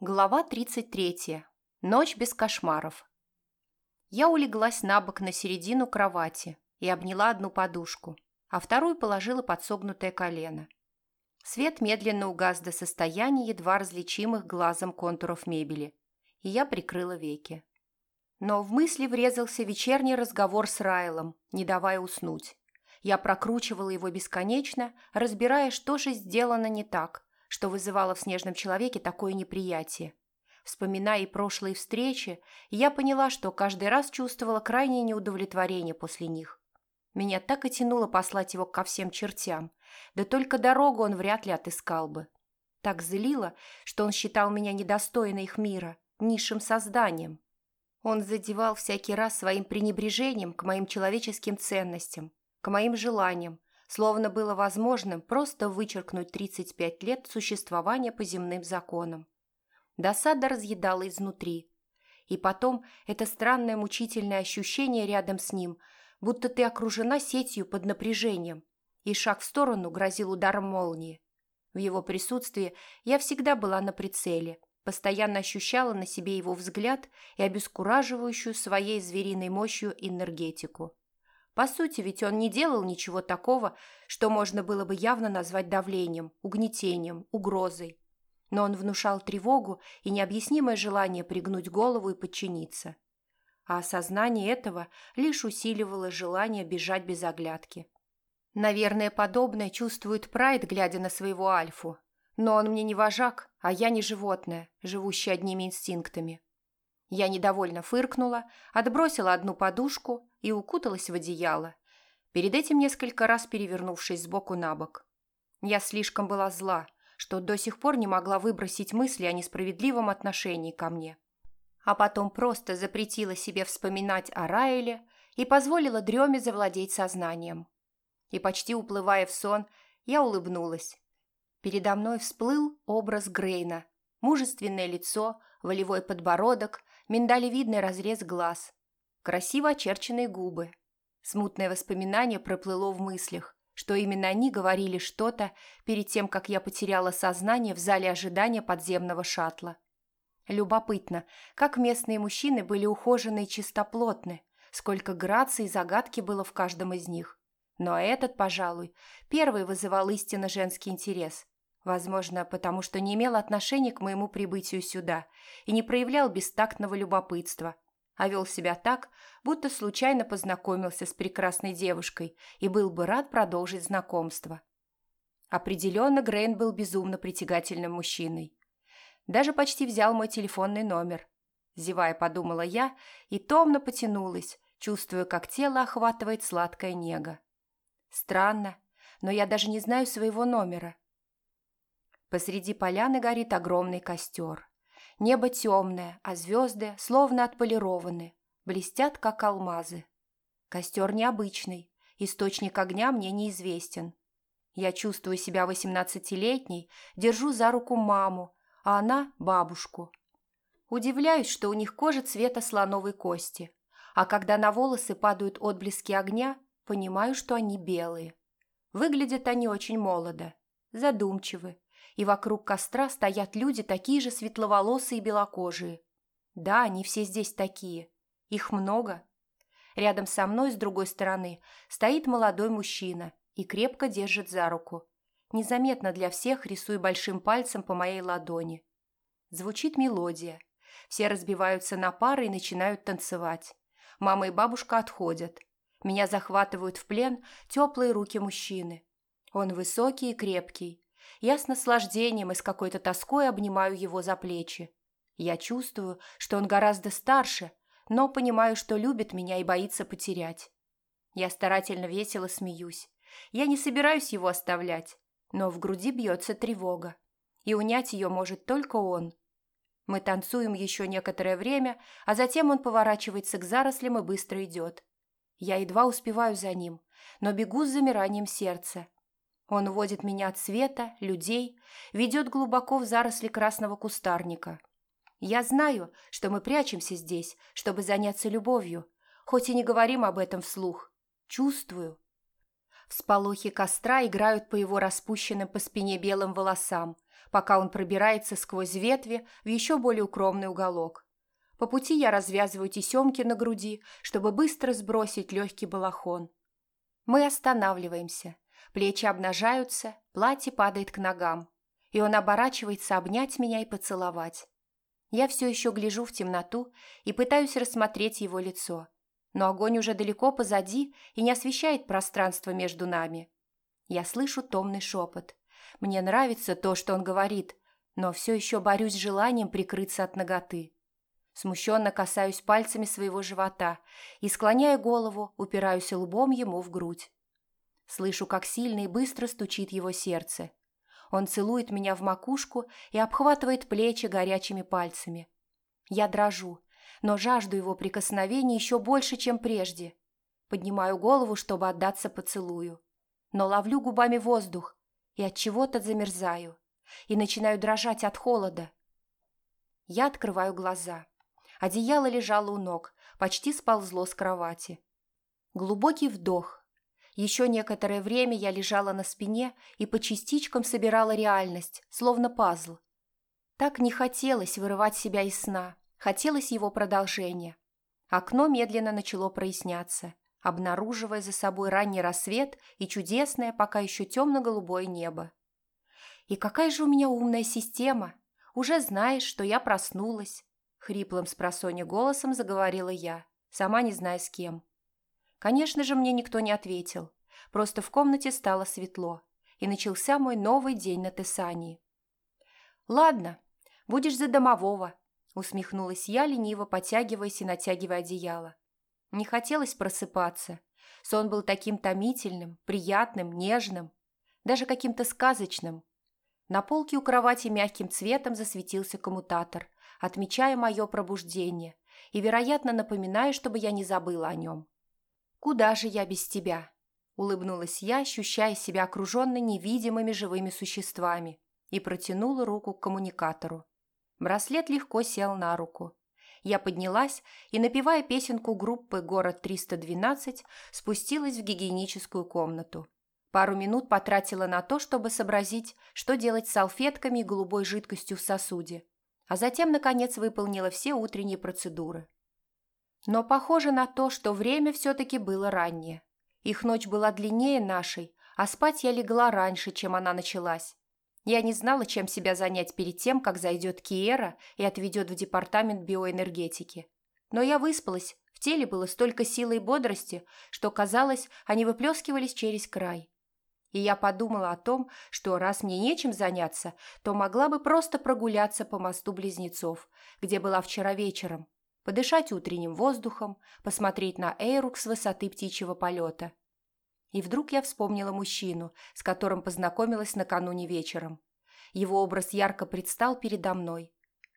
Глава 33. Ночь без кошмаров. Я улеглась на бок на середину кровати и обняла одну подушку, а вторую положила под согнутое колено. Свет медленно угас до состояния едва различимых глазом контуров мебели, и я прикрыла веки. Но в мысли врезался вечерний разговор с Райлом, не давая уснуть. Я прокручивала его бесконечно, разбирая, что же сделано не так – что вызывало в снежном человеке такое неприятие. Вспоминая и прошлые встречи, я поняла, что каждый раз чувствовала крайнее неудовлетворение после них. Меня так и тянуло послать его ко всем чертям, да только дорогу он вряд ли отыскал бы. Так злило, что он считал меня недостойной их мира, низшим созданием. Он задевал всякий раз своим пренебрежением к моим человеческим ценностям, к моим желаниям, словно было возможным просто вычеркнуть 35 лет существования по земным законам. Досада разъедала изнутри. И потом это странное мучительное ощущение рядом с ним, будто ты окружена сетью под напряжением, и шаг в сторону грозил ударом молнии. В его присутствии я всегда была на прицеле, постоянно ощущала на себе его взгляд и обескураживающую своей звериной мощью энергетику. По сути, ведь он не делал ничего такого, что можно было бы явно назвать давлением, угнетением, угрозой. Но он внушал тревогу и необъяснимое желание пригнуть голову и подчиниться. А осознание этого лишь усиливало желание бежать без оглядки. Наверное, подобное чувствует Прайд, глядя на своего Альфу. Но он мне не вожак, а я не животное, живущее одними инстинктами. Я недовольно фыркнула, отбросила одну подушку и укуталась в одеяло, перед этим несколько раз перевернувшись сбоку на бок. Я слишком была зла, что до сих пор не могла выбросить мысли о несправедливом отношении ко мне. А потом просто запретила себе вспоминать о Райле и позволила дреме завладеть сознанием. И почти уплывая в сон, я улыбнулась. Передо мной всплыл образ Грейна, мужественное лицо, волевой подбородок, миндалевидный разрез глаз, красиво очерченные губы. Смутное воспоминание проплыло в мыслях, что именно они говорили что-то перед тем, как я потеряла сознание в зале ожидания подземного шаттла. Любопытно, как местные мужчины были ухожены и чистоплотны, сколько грации и загадки было в каждом из них. Но этот, пожалуй, первый вызывал истинно женский интерес. Возможно, потому что не имел отношения к моему прибытию сюда и не проявлял бестактного любопытства, а вел себя так, будто случайно познакомился с прекрасной девушкой и был бы рад продолжить знакомство. Определенно Грейн был безумно притягательным мужчиной. Даже почти взял мой телефонный номер. Зевая, подумала я и томно потянулась, чувствуя, как тело охватывает сладкая нега. Странно, но я даже не знаю своего номера. Посреди поляны горит огромный костер. Небо темное, а звезды, словно отполированы, блестят, как алмазы. Костер необычный, источник огня мне неизвестен. Я чувствую себя восемнадцатилетней, держу за руку маму, а она – бабушку. Удивляюсь, что у них кожа цвета слоновой кости, а когда на волосы падают отблески огня, понимаю, что они белые. Выглядят они очень молодо, задумчивы, и вокруг костра стоят люди такие же светловолосые и белокожие. Да, они все здесь такие. Их много. Рядом со мной, с другой стороны, стоит молодой мужчина и крепко держит за руку. Незаметно для всех рисуя большим пальцем по моей ладони. Звучит мелодия. Все разбиваются на пары и начинают танцевать. Мама и бабушка отходят. Меня захватывают в плен теплые руки мужчины. Он высокий и крепкий, я с наслаждением и с какой-то тоской обнимаю его за плечи. Я чувствую, что он гораздо старше, но понимаю, что любит меня и боится потерять. Я старательно весело смеюсь. Я не собираюсь его оставлять, но в груди бьется тревога. И унять ее может только он. Мы танцуем еще некоторое время, а затем он поворачивается к зарослям и быстро идет. Я едва успеваю за ним, но бегу с замиранием сердца. Он уводит меня от света, людей, ведет глубоко в заросли красного кустарника. Я знаю, что мы прячемся здесь, чтобы заняться любовью, хоть и не говорим об этом вслух. Чувствую. Всполохи костра играют по его распущенным по спине белым волосам, пока он пробирается сквозь ветви в еще более укромный уголок. По пути я развязываю тесемки на груди, чтобы быстро сбросить легкий балахон. Мы останавливаемся. Плечи обнажаются, платье падает к ногам. И он оборачивается обнять меня и поцеловать. Я все еще гляжу в темноту и пытаюсь рассмотреть его лицо. Но огонь уже далеко позади и не освещает пространство между нами. Я слышу томный шепот. Мне нравится то, что он говорит, но все еще борюсь с желанием прикрыться от ноготы. Смущенно касаюсь пальцами своего живота и, склоняя голову, упираюсь лбом ему в грудь. Слышу, как сильно и быстро стучит его сердце. Он целует меня в макушку и обхватывает плечи горячими пальцами. Я дрожу, но жажду его прикосновений еще больше, чем прежде. Поднимаю голову, чтобы отдаться поцелую. Но ловлю губами воздух и от чего-то замерзаю. И начинаю дрожать от холода. Я открываю глаза. Одеяло лежало у ног, почти сползло с кровати. Глубокий вдох. Еще некоторое время я лежала на спине и по частичкам собирала реальность, словно пазл. Так не хотелось вырывать себя из сна, хотелось его продолжения. Окно медленно начало проясняться, обнаруживая за собой ранний рассвет и чудесное, пока еще темно-голубое небо. И какая же у меня умная система! Уже знаешь, что я проснулась, Хриплым с голосом заговорила я, сама не зная с кем. Конечно же, мне никто не ответил. Просто в комнате стало светло, и начался мой новый день на Тесании. «Ладно, будешь за домового», — усмехнулась я, лениво потягиваясь и натягивая одеяло. Не хотелось просыпаться. Сон был таким томительным, приятным, нежным, даже каким-то сказочным. На полке у кровати мягким цветом засветился коммутатор, отмечая мое пробуждение и, вероятно, напоминая, чтобы я не забыла о нем. «Куда же я без тебя?» – улыбнулась я, ощущая себя окруженной невидимыми живыми существами, и протянула руку к коммуникатору. Браслет легко сел на руку. Я поднялась и, напевая песенку группы «Город 312», спустилась в гигиеническую комнату. Пару минут потратила на то, чтобы сообразить, что делать с салфетками и голубой жидкостью в сосуде, а затем, наконец, выполнила все утренние процедуры. Но похоже на то, что время все-таки было раннее. Их ночь была длиннее нашей, а спать я легла раньше, чем она началась. Я не знала, чем себя занять перед тем, как зайдет Киера и отведет в департамент биоэнергетики. Но я выспалась, в теле было столько силы и бодрости, что, казалось, они выплескивались через край. И я подумала о том, что раз мне нечем заняться, то могла бы просто прогуляться по мосту Близнецов, где была вчера вечером, подышать утренним воздухом, посмотреть на Эйрук с высоты птичьего полета. И вдруг я вспомнила мужчину, с которым познакомилась накануне вечером. Его образ ярко предстал передо мной.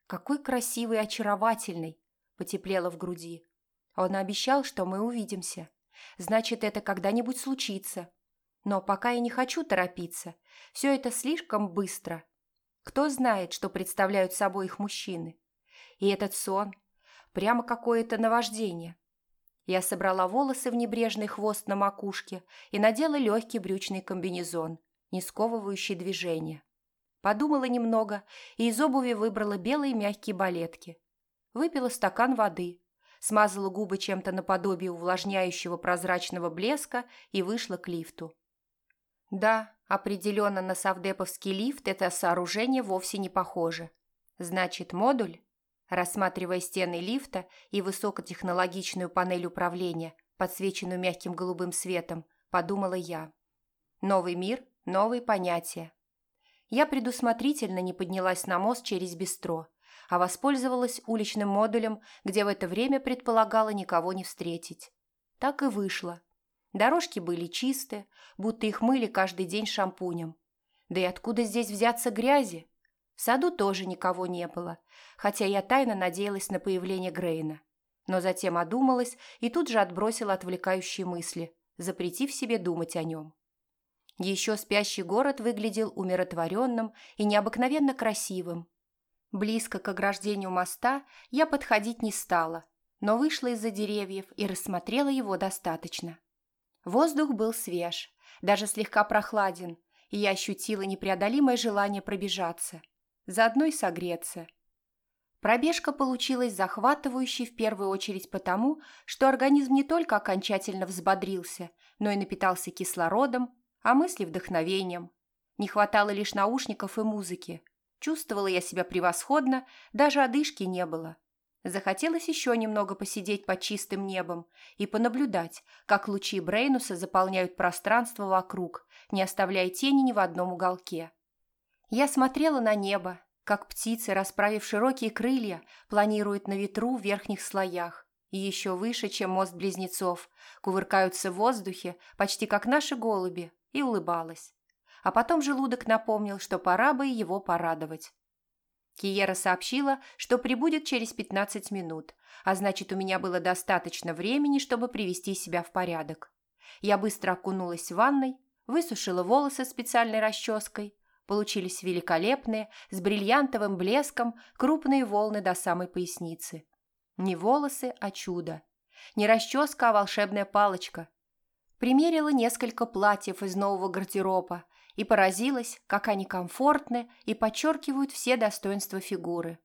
Какой красивый и очаровательный! Потеплело в груди. Он обещал, что мы увидимся. Значит, это когда-нибудь случится. Но пока я не хочу торопиться. Все это слишком быстро. Кто знает, что представляют собой их мужчины. И этот сон. Прямо какое-то наваждение. Я собрала волосы в небрежный хвост на макушке и надела легкий брючный комбинезон, не сковывающий движения. Подумала немного и из обуви выбрала белые мягкие балетки. Выпила стакан воды, смазала губы чем-то наподобие увлажняющего прозрачного блеска и вышла к лифту. Да, определенно на совдеповский лифт это сооружение вовсе не похоже. Значит, модуль? Рассматривая стены лифта и высокотехнологичную панель управления, подсвеченную мягким голубым светом, подумала я. Новый мир, новые понятия. Я предусмотрительно не поднялась на мост через бистро, а воспользовалась уличным модулем, где в это время предполагала никого не встретить. Так и вышло. Дорожки были чисты, будто их мыли каждый день шампунем. Да и откуда здесь взяться грязи? Саду тоже никого не было, хотя я тайно надеялась на появление Грейна. Но затем одумалась и тут же отбросила отвлекающие мысли, запретив себе думать о нем. Еще спящий город выглядел умиротворенным и необыкновенно красивым. Близко к ограждению моста я подходить не стала, но вышла из-за деревьев и рассмотрела его достаточно. Воздух был свеж, даже слегка прохладен, и я ощутила непреодолимое желание пробежаться, заодно и согреться. Пробежка получилась захватывающей в первую очередь потому, что организм не только окончательно взбодрился, но и напитался кислородом, а мысли вдохновением. Не хватало лишь наушников и музыки. Чувствовала я себя превосходно, даже одышки не было. Захотелось еще немного посидеть под чистым небом и понаблюдать, как лучи Брейнуса заполняют пространство вокруг, не оставляя тени ни в одном уголке. Я смотрела на небо, как птицы, расправив широкие крылья, планируют на ветру в верхних слоях, и еще выше, чем мост близнецов, кувыркаются в воздухе, почти как наши голуби, и улыбалась. А потом желудок напомнил, что пора бы его порадовать. Киера сообщила, что прибудет через 15 минут, а значит, у меня было достаточно времени, чтобы привести себя в порядок. Я быстро окунулась в ванной, высушила волосы специальной расческой, Получились великолепные, с бриллиантовым блеском, крупные волны до самой поясницы. Не волосы, а чудо. Не расческа, а волшебная палочка. Примерила несколько платьев из нового гардероба и поразилась, как они комфортны и подчеркивают все достоинства фигуры.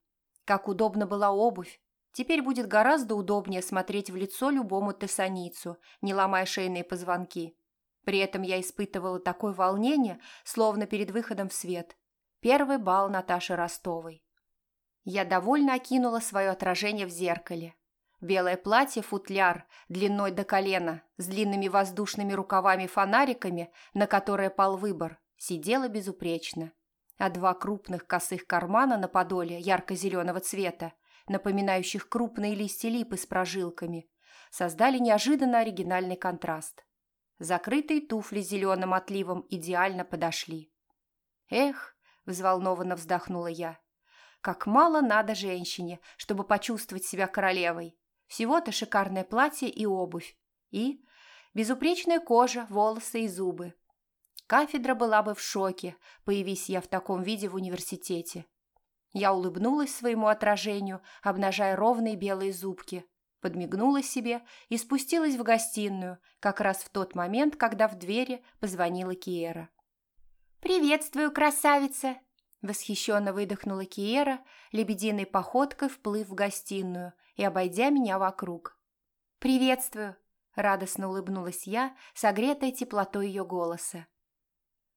Как удобно была обувь. Теперь будет гораздо удобнее смотреть в лицо любому тессаницу, не ломая шейные позвонки. При этом я испытывала такое волнение, словно перед выходом в свет. Первый бал Наташи Ростовой. Я довольно окинула свое отражение в зеркале. Белое платье-футляр длиной до колена, с длинными воздушными рукавами-фонариками, на которые пал выбор, сидело безупречно. А два крупных косых кармана на подоле ярко-зеленого цвета, напоминающих крупные листья липы с прожилками, создали неожиданно оригинальный контраст. Закрытые туфли зеленым отливом идеально подошли. «Эх!» – взволнованно вздохнула я. «Как мало надо женщине, чтобы почувствовать себя королевой. Всего-то шикарное платье и обувь. И безупречная кожа, волосы и зубы. Кафедра была бы в шоке, появись я в таком виде в университете. Я улыбнулась своему отражению, обнажая ровные белые зубки – подмигнула себе и спустилась в гостиную, как раз в тот момент, когда в двери позвонила Киера. «Приветствую, красавица!» Восхищенно выдохнула Киера, лебединой походкой вплыв в гостиную и обойдя меня вокруг. «Приветствую!» – радостно улыбнулась я, согретая теплотой ее голоса.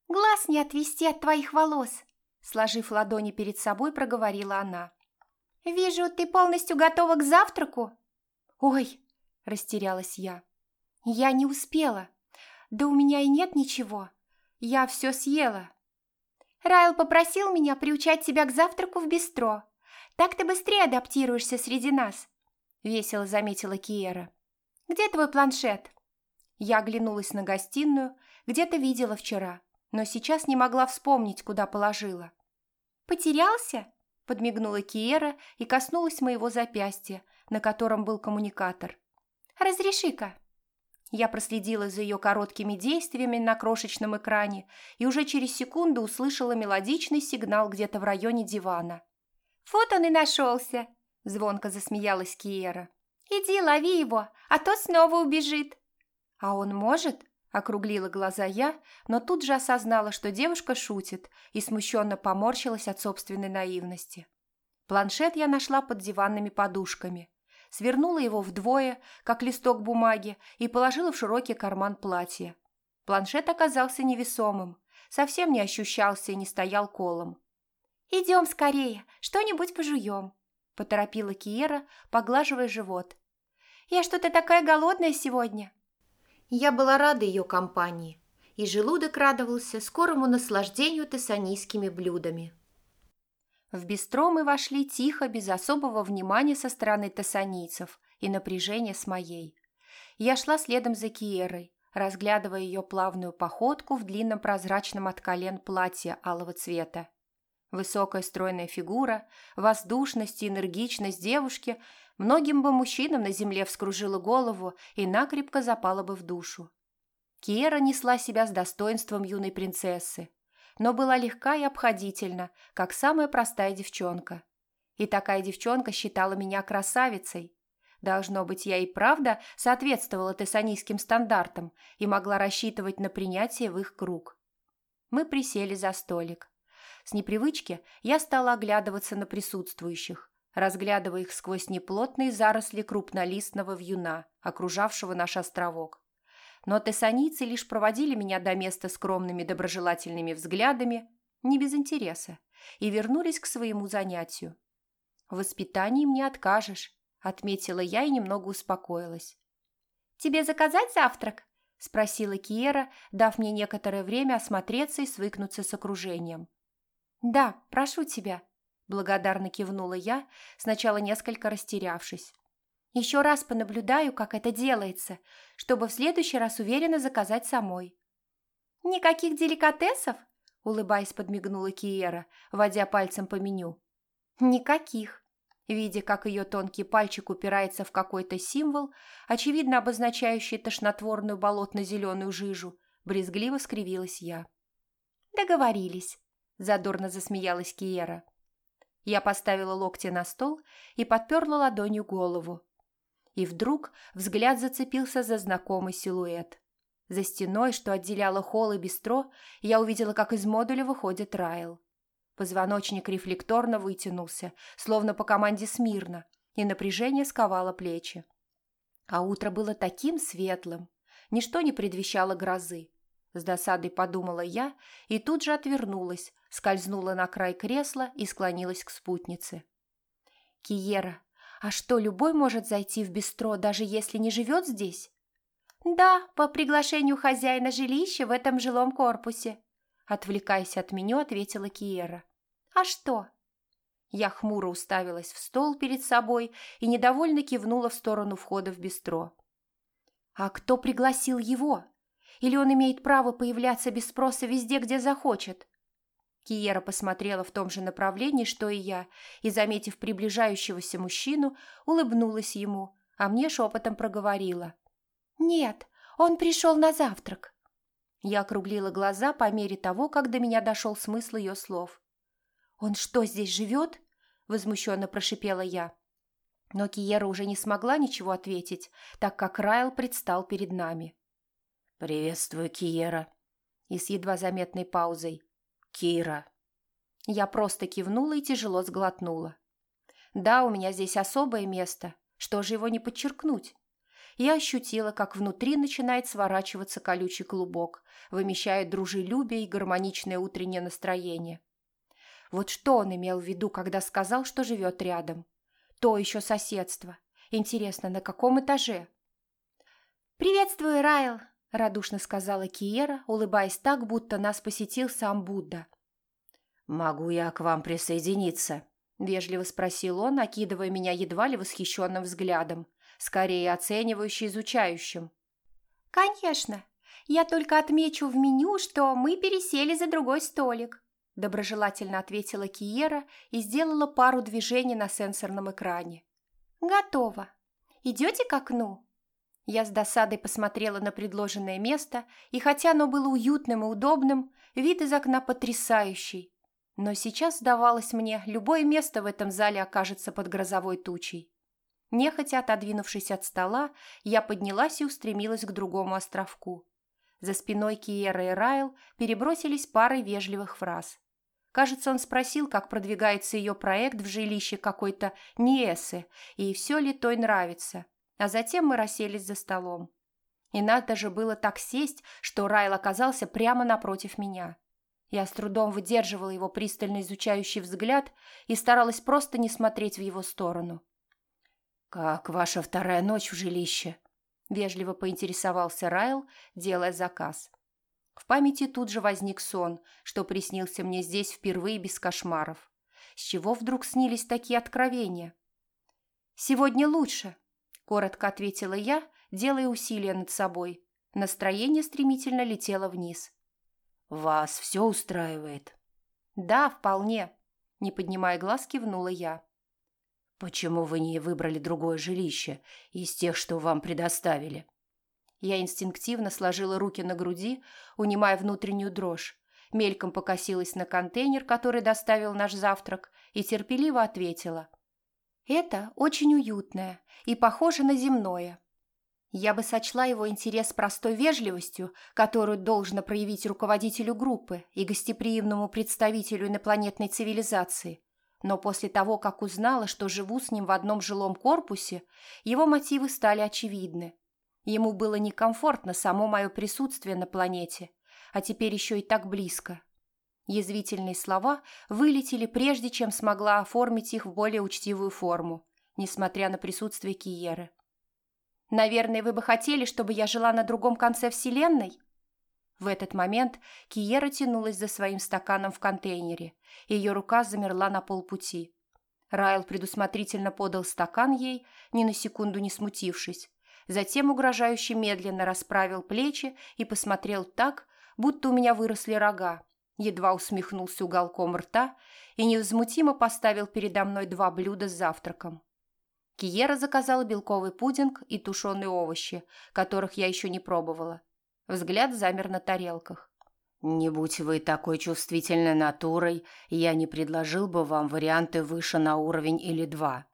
«Глаз не отвести от твоих волос!» Сложив ладони перед собой, проговорила она. «Вижу, ты полностью готова к завтраку?» «Ой!» – растерялась я. «Я не успела. Да у меня и нет ничего. Я все съела». «Райл попросил меня приучать тебя к завтраку в бистро. Так ты быстрее адаптируешься среди нас», – весело заметила Киера. «Где твой планшет?» Я оглянулась на гостиную, где-то видела вчера, но сейчас не могла вспомнить, куда положила. «Потерялся?» – подмигнула Киера и коснулась моего запястья, на котором был коммуникатор. «Разреши-ка». Я проследила за ее короткими действиями на крошечном экране и уже через секунду услышала мелодичный сигнал где-то в районе дивана. «Вот он и нашелся!» – звонко засмеялась Киера. «Иди, лови его, а то снова убежит!» «А он может?» – округлила глаза я, но тут же осознала, что девушка шутит и смущенно поморщилась от собственной наивности. Планшет я нашла под диванными подушками свернула его вдвое, как листок бумаги, и положила в широкий карман платья. Планшет оказался невесомым, совсем не ощущался и не стоял колом. «Идем скорее, что-нибудь пожуем», – поторопила Киера, поглаживая живот. «Я что-то такая голодная сегодня». Я была рада ее компании, и желудок радовался скорому наслаждению тессанийскими блюдами. В бистро мы вошли тихо, без особого внимания со стороны тессанийцев и напряжения с моей. Я шла следом за Киерой, разглядывая ее плавную походку в длинном прозрачном от колен платье алого цвета. Высокая стройная фигура, воздушность и энергичность девушки многим бы мужчинам на земле вскружила голову и накрепко запала бы в душу. Киера несла себя с достоинством юной принцессы, но была легка и обходительна, как самая простая девчонка. И такая девчонка считала меня красавицей. Должно быть, я и правда соответствовала тессанийским стандартам и могла рассчитывать на принятие в их круг. Мы присели за столик. С непривычки я стала оглядываться на присутствующих, разглядывая их сквозь неплотные заросли крупнолистного вьюна, окружавшего наш островок. Но тессанийцы лишь проводили меня до места скромными доброжелательными взглядами, не без интереса, и вернулись к своему занятию. В воспитании мне откажешь, отметила я и немного успокоилась. «Тебе заказать завтрак?» – спросила Киера, дав мне некоторое время осмотреться и свыкнуться с окружением. «Да, прошу тебя», – благодарно кивнула я, сначала несколько растерявшись. «Еще раз понаблюдаю, как это делается, чтобы в следующий раз уверенно заказать самой». «Никаких деликатесов?» – улыбаясь, подмигнула Киера, водя пальцем по меню. «Никаких», Видя, как ее тонкий пальчик упирается в какой-то символ, очевидно обозначающий тошнотворную болотно-зеленую жижу, брезгливо скривилась я. «Договорились», – задорно засмеялась Киера. Я поставила локти на стол и подперла ладонью голову. И вдруг взгляд зацепился за знакомый силуэт. За стеной, что отделяло холл и бистро, я увидела, как из модуля выходит Райл. Позвоночник рефлекторно вытянулся, словно по команде смирно, и напряжение сковало плечи. А утро было таким светлым. Ничто не предвещало грозы. С досадой подумала я и тут же отвернулась, скользнула на край кресла и склонилась к спутнице. «Киера, а что, любой может зайти в бистро, даже если не живет здесь?» «Да, по приглашению хозяина жилища в этом жилом корпусе», отвлекаясь от меню, ответила Киера. «А что?» Я хмуро уставилась в стол перед собой и недовольно кивнула в сторону входа в бистро. «А кто пригласил его? Или он имеет право появляться без спроса везде, где захочет?» Киера посмотрела в том же направлении, что и я, и, заметив приближающегося мужчину, улыбнулась ему, а мне шепотом проговорила. «Нет, он пришел на завтрак». Я округлила глаза по мере того, как до меня дошел смысл ее слов. «Он что, здесь живет?» – возмущенно прошипела я. Но Киера уже не смогла ничего ответить, так как Райл предстал перед нами. «Приветствую, Киера!» И с едва заметной паузой. «Кира!» Я просто кивнула и тяжело сглотнула. «Да, у меня здесь особое место. Что же его не подчеркнуть?» Я ощутила, как внутри начинает сворачиваться колючий клубок, вымещая дружелюбие и гармоничное утреннее настроение. Вот что он имел в виду, когда сказал, что живет рядом. То еще соседство. Интересно, на каком этаже? «Приветствую, Райл!» – радушно сказала Киера, улыбаясь так, будто нас посетил сам Будда. «Могу я к вам присоединиться?» – вежливо спросил он, окидывая меня едва ли восхищенным взглядом, скорее оценивающим, изучающим. «Конечно. Я только отмечу в меню, что мы пересели за другой столик», доброжелательно ответила Киера и сделала пару движений на сенсорном экране. «Готово. Идете к окну?» Я с досадой посмотрела на предложенное место, и хотя оно было уютным и удобным, вид из окна потрясающий. Но сейчас, сдавалось мне, любое место в этом зале окажется под грозовой тучей. Нехотя отодвинувшись от стола, я поднялась и устремилась к другому островку. За спиной Киера и Райл перебросились парой вежливых фраз. Кажется, он спросил, как продвигается ее проект в жилище какой-то Ниэсы, и все ли той нравится. А затем мы расселись за столом. И надо же было так сесть, что Райл оказался прямо напротив меня. Я с трудом выдерживала его пристально изучающий взгляд и старалась просто не смотреть в его сторону. «Как ваша вторая ночь в жилище?» – вежливо поинтересовался Райл, делая заказ. В памяти тут же возник сон, что приснился мне здесь впервые без кошмаров. С чего вдруг снились такие откровения? «Сегодня лучше», – коротко ответила я, делая усилия над собой. Настроение стремительно летело вниз. «Вас все устраивает?» «Да, вполне», – не поднимая глаз, кивнула я. «Почему вы не выбрали другое жилище из тех, что вам предоставили?» Я инстинктивно сложила руки на груди, унимая внутреннюю дрожь, мельком покосилась на контейнер, который доставил наш завтрак, и терпеливо ответила. «Это очень уютное и похоже на земное». Я бы сочла его интерес простой вежливостью, которую должно проявить руководителю группы и гостеприимному представителю инопланетной цивилизации. Но после того, как узнала, что живу с ним в одном жилом корпусе, его мотивы стали очевидны. Ему было некомфортно само мое присутствие на планете, а теперь еще и так близко. Язвительные слова вылетели прежде, чем смогла оформить их в более учтивую форму, несмотря на присутствие Киеры. Наверное, вы бы хотели, чтобы я жила на другом конце Вселенной?» В этот момент Киера тянулась за своим стаканом в контейнере. Ее рука замерла на полпути. Райл предусмотрительно подал стакан ей, ни на секунду не смутившись. Затем угрожающе медленно расправил плечи и посмотрел так, будто у меня выросли рога. Едва усмехнулся уголком рта и невозмутимо поставил передо мной два блюда с завтраком. Киера заказала белковый пудинг и тушеные овощи, которых я еще не пробовала. Взгляд замер на тарелках. «Не будь вы такой чувствительной натурой, я не предложил бы вам варианты выше на уровень или два»,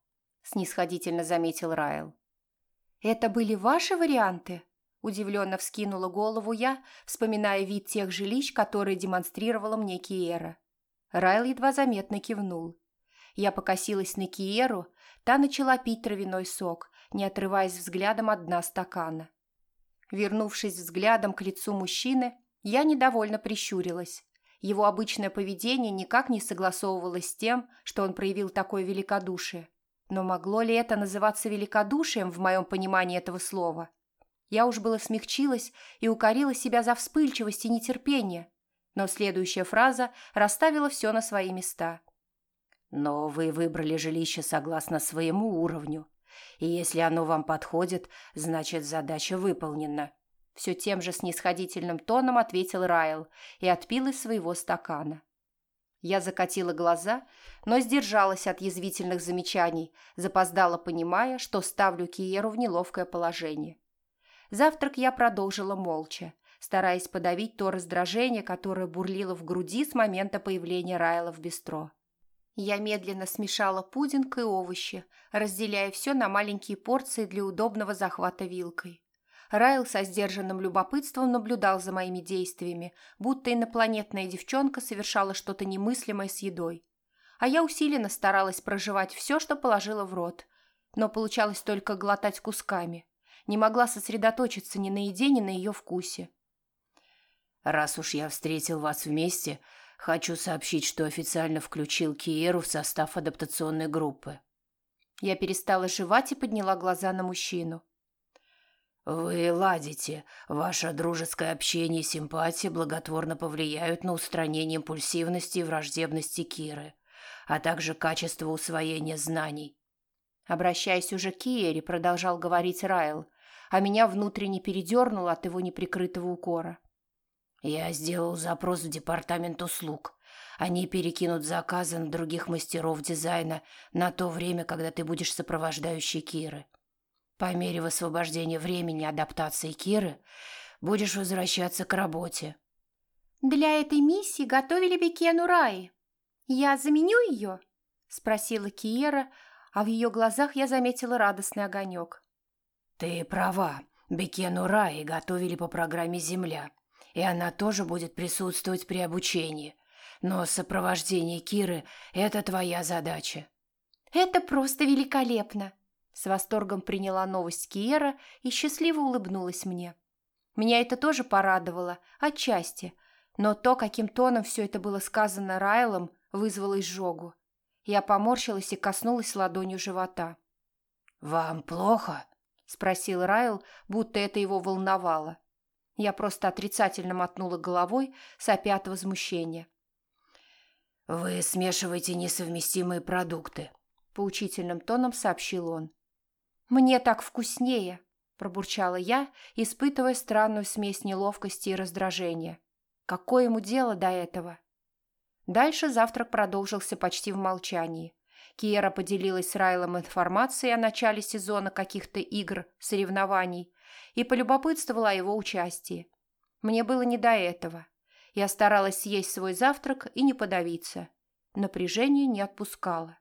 снисходительно заметил Райл. «Это были ваши варианты?» Удивленно вскинула голову я, вспоминая вид тех жилищ, которые демонстрировала мне Киера. Райл едва заметно кивнул. Я покосилась на Киеру, Та начала пить травяной сок, не отрываясь взглядом от дна стакана. Вернувшись взглядом к лицу мужчины, я недовольно прищурилась. Его обычное поведение никак не согласовывалось с тем, что он проявил такое великодушие. Но могло ли это называться великодушием в моем понимании этого слова? Я уж было смягчилась и укорила себя за вспыльчивость и нетерпение, но следующая фраза расставила все на свои места – но вы выбрали жилище согласно своему уровню. И если оно вам подходит, значит задача выполнена. Все тем же снисходительным тоном ответил Райл и отпил из своего стакана. Я закатила глаза, но сдержалась от язвительных замечаний, запоздала, понимая, что ставлю Киеру в неловкое положение. Завтрак я продолжила молча, стараясь подавить то раздражение, которое бурлило в груди с момента появления Райла в бистро. Я медленно смешала пудинг и овощи, разделяя все на маленькие порции для удобного захвата вилкой. Райл со сдержанным любопытством наблюдал за моими действиями, будто инопланетная девчонка совершала что-то немыслимое с едой. А я усиленно старалась проживать все, что положила в рот, но получалось только глотать кусками. Не могла сосредоточиться ни на еде, ни на ее вкусе. «Раз уж я встретил вас вместе, Хочу сообщить, что официально включил Киеру в состав адаптационной группы. Я перестала жевать и подняла глаза на мужчину. «Вы ладите. Ваше дружеское общение и симпатия благотворно повлияют на устранение импульсивности и враждебности Киры, а также качество усвоения знаний». Обращаясь уже к Киере, продолжал говорить Райл, а меня внутренне передернуло от его неприкрытого укора. Я сделал запрос в департамент услуг. Они перекинут заказы на других мастеров дизайна на то время, когда ты будешь сопровождающей Киры. По мере высвобождения времени адаптации Киры будешь возвращаться к работе. «Для этой миссии готовили Бекену Раи. Я заменю ее?» – спросила Киера, а в ее глазах я заметила радостный огонек. «Ты права. Бекену Раи готовили по программе «Земля» и она тоже будет присутствовать при обучении. Но сопровождение Киры – это твоя задача». «Это просто великолепно!» С восторгом приняла новость Киера и счастливо улыбнулась мне. Меня это тоже порадовало, отчасти, но то, каким тоном все это было сказано Райлом, вызвало изжогу. Я поморщилась и коснулась ладонью живота. «Вам плохо?» – спросил Райл, будто это его волновало. Я просто отрицательно мотнула головой, сопя от возмущения. «Вы смешиваете несовместимые продукты», — поучительным тоном сообщил он. «Мне так вкуснее», — пробурчала я, испытывая странную смесь неловкости и раздражения. «Какое ему дело до этого?» Дальше завтрак продолжился почти в молчании. Киера поделилась с Райлом информацией о начале сезона каких-то игр, соревнований, и полюбопытствовала о его участии. Мне было не до этого. Я старалась съесть свой завтрак и не подавиться. Напряжение не отпускало.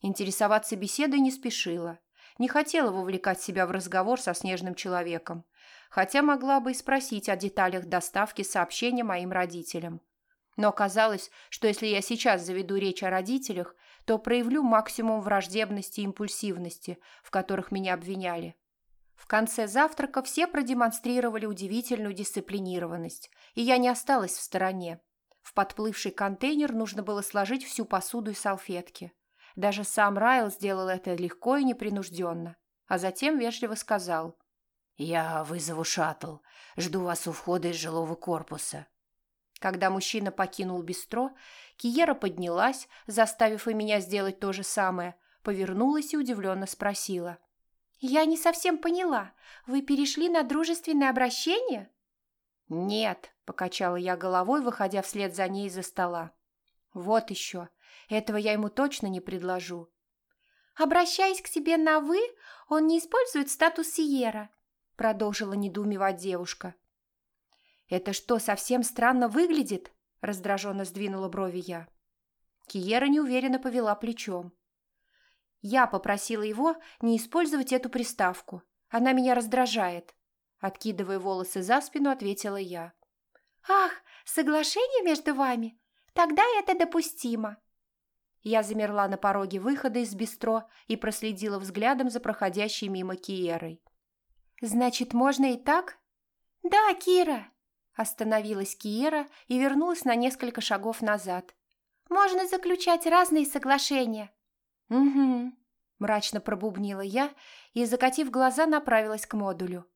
Интересоваться беседой не спешила. Не хотела вовлекать себя в разговор со снежным человеком, хотя могла бы и спросить о деталях доставки сообщения моим родителям. Но оказалось, что если я сейчас заведу речь о родителях, то проявлю максимум враждебности и импульсивности, в которых меня обвиняли. В конце завтрака все продемонстрировали удивительную дисциплинированность, и я не осталась в стороне. В подплывший контейнер нужно было сложить всю посуду и салфетки. Даже сам Райл сделал это легко и непринужденно, а затем вежливо сказал. «Я вызову шаттл. Жду вас у входа из жилого корпуса». Когда мужчина покинул бистро, Киера поднялась, заставив и меня сделать то же самое, повернулась и удивленно спросила. «Я не совсем поняла. Вы перешли на дружественное обращение?» «Нет», — покачала я головой, выходя вслед за ней из-за стола. «Вот еще. Этого я ему точно не предложу». «Обращаясь к себе на «вы», он не использует статус Сиера», — продолжила недоумевать девушка. «Это что, совсем странно выглядит?» – раздраженно сдвинула брови я. Киера неуверенно повела плечом. «Я попросила его не использовать эту приставку. Она меня раздражает», – откидывая волосы за спину, ответила я. «Ах, соглашение между вами? Тогда это допустимо». Я замерла на пороге выхода из бистро и проследила взглядом за проходящей мимо Киерой. «Значит, можно и так?» «Да, Кира», Остановилась Киера и вернулась на несколько шагов назад. «Можно заключать разные соглашения». «Угу», – мрачно пробубнила я и, закатив глаза, направилась к модулю.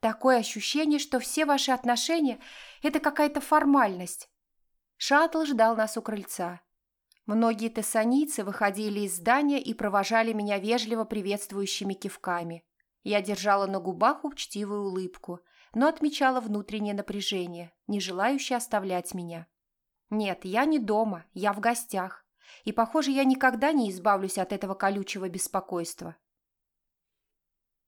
«Такое ощущение, что все ваши отношения – это какая-то формальность». Шаттл ждал нас у крыльца. Многие тессаницы выходили из здания и провожали меня вежливо приветствующими кивками. Я держала на губах учтивую улыбку – но отмечала внутреннее напряжение, не желающее оставлять меня. Нет, я не дома, я в гостях. И, похоже, я никогда не избавлюсь от этого колючего беспокойства.